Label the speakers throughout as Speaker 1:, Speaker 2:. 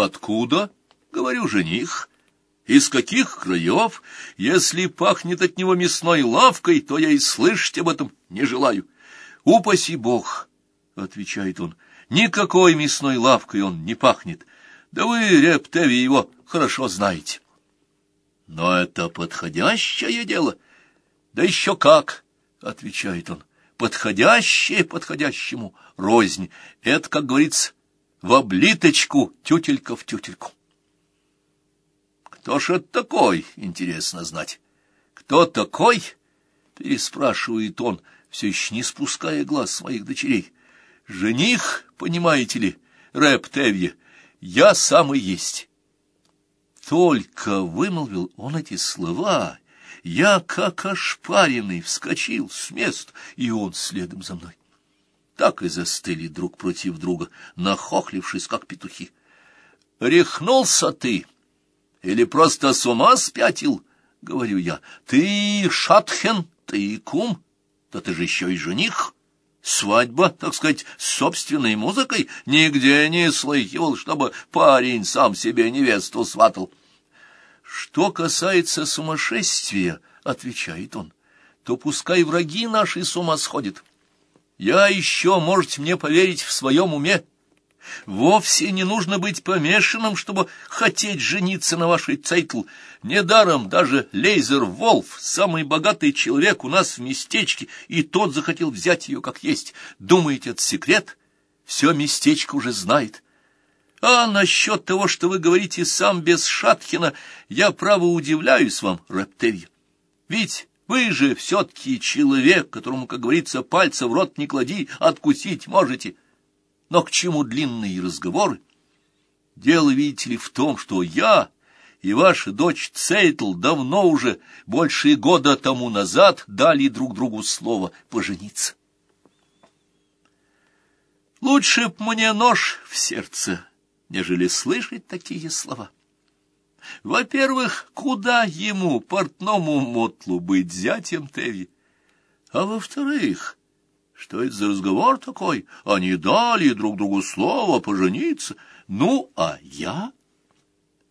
Speaker 1: Откуда? Говорю, жених. Из каких краев? Если пахнет от него мясной лавкой, то я и слышать об этом не желаю. Упаси бог, — отвечает он, — никакой мясной лавкой он не пахнет. Да вы, Рептеви, его хорошо знаете. Но это подходящее дело. Да еще как, — отвечает он, — подходящее подходящему рознь. Это, как говорится, в облиточку, тютелька в тютельку. Кто ж это такой, интересно знать. Кто такой? Переспрашивает он, все еще не спуская глаз своих дочерей. Жених, понимаете ли, Рэп Тевье, я сам и есть. Только вымолвил он эти слова, я, как ошпаренный, вскочил с места, и он следом за мной так и застыли друг против друга, нахохлившись, как петухи. — Рехнулся ты? Или просто с ума спятил? — говорю я. — Ты шатхен, ты кум, да ты же еще и жених. Свадьба, так сказать, с собственной музыкой, нигде не слыхивал, чтобы парень сам себе невесту сватал. — Что касается сумасшествия, — отвечает он, — то пускай враги наши с ума сходят. — я еще, можете мне поверить, в своем уме. Вовсе не нужно быть помешанным, чтобы хотеть жениться на вашей Цейтл. Недаром даже Лейзер Волф, самый богатый человек у нас в местечке, и тот захотел взять ее как есть. Думаете, это секрет? Все местечко уже знает. А насчет того, что вы говорите сам без Шатхина, я, право, удивляюсь вам, Рептевья. Ведь вы же все-таки человек, которому, как говорится, пальца в рот не клади, откусить можете. Но к чему длинные разговоры? Дело, видите ли, в том, что я и ваша дочь Цейтл давно уже, больше года тому назад, дали друг другу слово пожениться. Лучше б мне нож в сердце, нежели слышать такие слова. Во-первых, куда ему, портному мотлу, быть зятем Теви? А во-вторых, что это за разговор такой? Они дали друг другу слово пожениться. Ну, а я?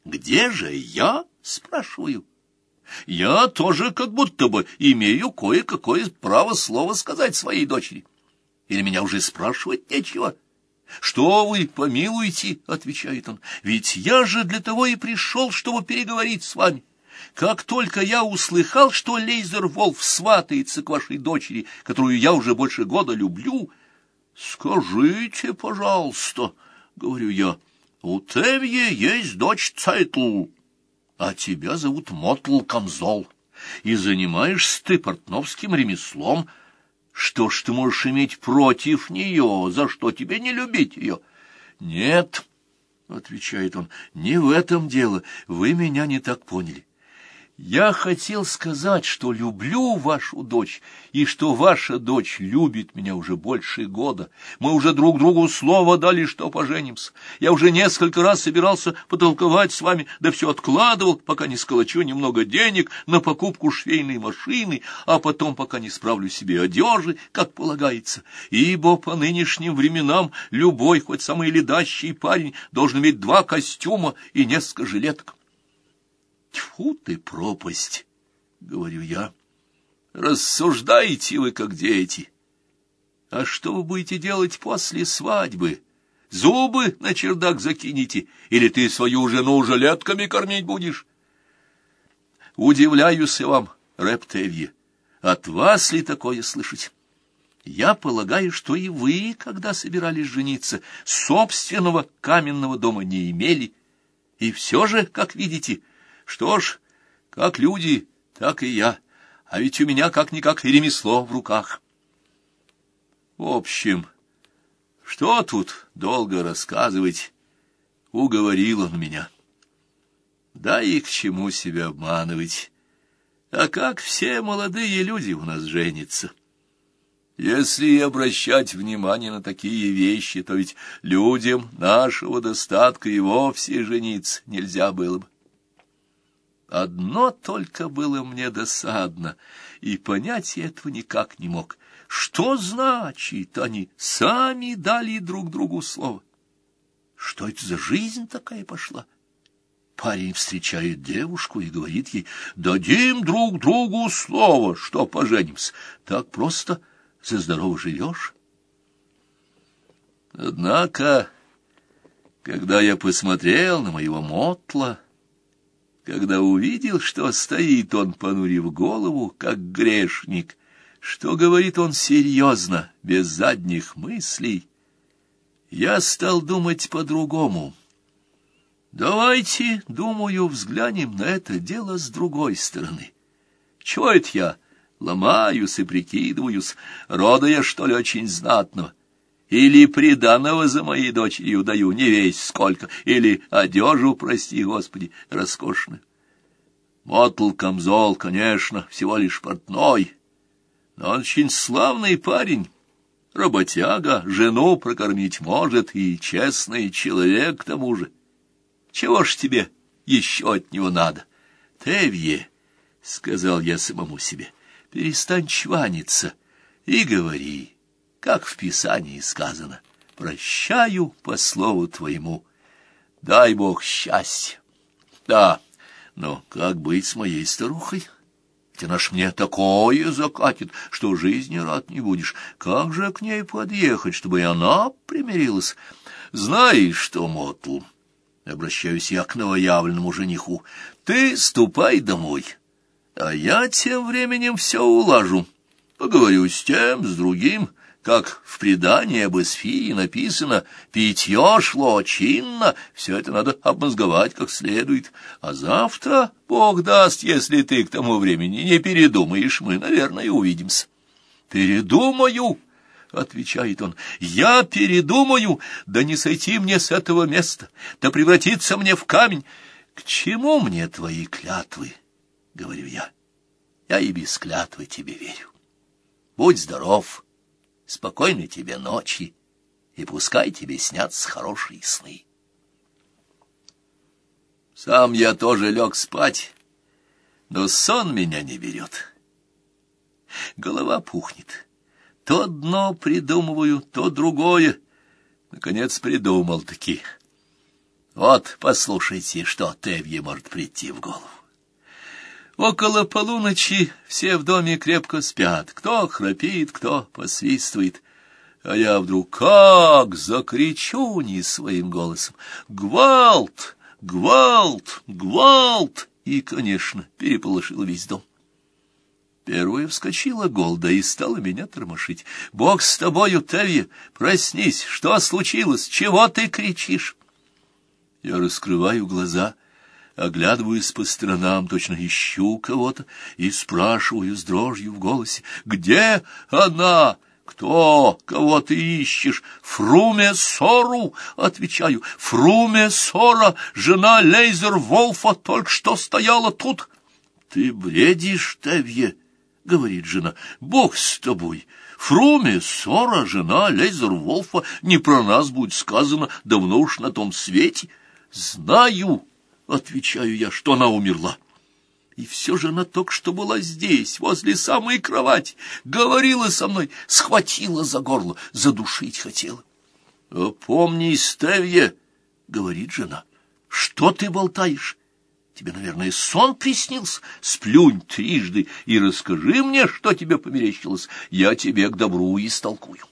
Speaker 1: Где же я, спрашиваю? Я тоже как будто бы имею кое-какое право слово сказать своей дочери. Или меня уже спрашивать нечего?» «Что вы, помилуйте?» — отвечает он. «Ведь я же для того и пришел, чтобы переговорить с вами. Как только я услыхал, что Лейзер Волф сватается к вашей дочери, которую я уже больше года люблю, скажите, пожалуйста, — говорю я, — у Тевье есть дочь Цайтл, а тебя зовут Мотл Камзол, и занимаешься ты портновским ремеслом, — что ж ты можешь иметь против нее? За что тебе не любить ее? — Нет, — отвечает он, — не в этом дело. Вы меня не так поняли. Я хотел сказать, что люблю вашу дочь, и что ваша дочь любит меня уже больше года. Мы уже друг другу слово дали, что поженимся. Я уже несколько раз собирался потолковать с вами, да все откладывал, пока не сколочу немного денег на покупку швейной машины, а потом, пока не справлю себе одежи, как полагается. Ибо по нынешним временам любой, хоть самый ледащий парень, должен иметь два костюма и несколько жилеток. Тьфу ты, пропасть, — говорю я. Рассуждаете вы, как дети. А что вы будете делать после свадьбы? Зубы на чердак закинете, или ты свою жену жилетками кормить будешь? Удивляюсь я вам, Рептевье, от вас ли такое слышать? Я полагаю, что и вы, когда собирались жениться, собственного каменного дома не имели. И все же, как видите, что ж, как люди, так и я. А ведь у меня как-никак и ремесло в руках. В общем, что тут долго рассказывать? Уговорил он меня. Да и к чему себя обманывать? А как все молодые люди у нас женятся? Если обращать внимание на такие вещи, то ведь людям нашего достатка и вовсе жениться нельзя было бы. Одно только было мне досадно, и понять я этого никак не мог. Что значит, они сами дали друг другу слово? Что это за жизнь такая пошла? Парень встречает девушку и говорит ей, «Дадим друг другу слово, что поженимся. Так просто за здорово живешь». Однако, когда я посмотрел на моего мотла, когда увидел, что стоит он, понурив голову, как грешник, что говорит он серьезно, без задних мыслей, я стал думать по-другому. Давайте, думаю, взглянем на это дело с другой стороны. Чего это я ломаюсь и прикидываюсь, рода я, что ли, очень знатного? Или приданого за моей дочерью даю не весь сколько, или одежу, прости господи, роскошную. Мотл Камзол, конечно, всего лишь портной, но он очень славный парень, работяга, жену прокормить может и честный человек к тому же. Чего ж тебе еще от него надо? Тевье, — сказал я самому себе, — перестань чваниться и говори как в Писании сказано, «Прощаю по слову твоему, дай Бог счастья». Да, но как быть с моей старухой? Ведь она ж мне такое закатит, что жизни рад не будешь. Как же к ней подъехать, чтобы и она примирилась? Знаешь что, Мотл, обращаюсь я к новоявленному жениху, ты ступай домой, а я тем временем все улажу. Поговорю с тем, с другим, как в предании об Эсфире написано, питье шло чинно, все это надо обмозговать как следует. А завтра, Бог даст, если ты к тому времени не передумаешь, мы, наверное, увидимся. «Передумаю!» — отвечает он. «Я передумаю, да не сойти мне с этого места, да превратиться мне в камень. К чему мне твои клятвы?» — говорю я. «Я и без клятвы тебе верю. Будь здоров!» Спокойной тебе ночи, и пускай тебе снятся хорошие сны. Сам я тоже лег спать, но сон меня не берет. Голова пухнет. То одно придумываю, то другое. Наконец придумал-таки. Вот послушайте, что Тевье может прийти в голову. Около полуночи все в доме крепко спят, кто храпит, кто посвистывает. А я вдруг как закричу не своим голосом «Гвалт! Гвалт! Гвалт!» и, конечно, переполошил весь дом. Первая вскочила Голда и стала меня тормошить. «Бог с тобою, Тевье! Проснись! Что случилось? Чего ты кричишь?» Я раскрываю глаза — оглядываюсь по сторонам, точно ищу кого-то, и спрашиваю с дрожью в голосе, «Где она?» «Кто? Кого ты ищешь?» «Фруме Сору!» — отвечаю. «Фруме Сора, жена Лейзер Волфа, только что стояла тут». «Ты бредишь, Тевье?» — говорит жена. «Бог с тобой!» Фруме Сора, жена Лейзер Волфа, не про нас будет сказано давно уж на том свете. Знаю, Отвечаю я, что она умерла. И все же она только что была здесь, возле самой кровати, говорила со мной, схватила за горло, задушить хотела. — Опомнись, Тевье, — говорит жена, — что ты болтаешь? Тебе, наверное, сон приснился? Сплюнь трижды и расскажи мне, что тебе померещилось. Я тебе к добру истолкую.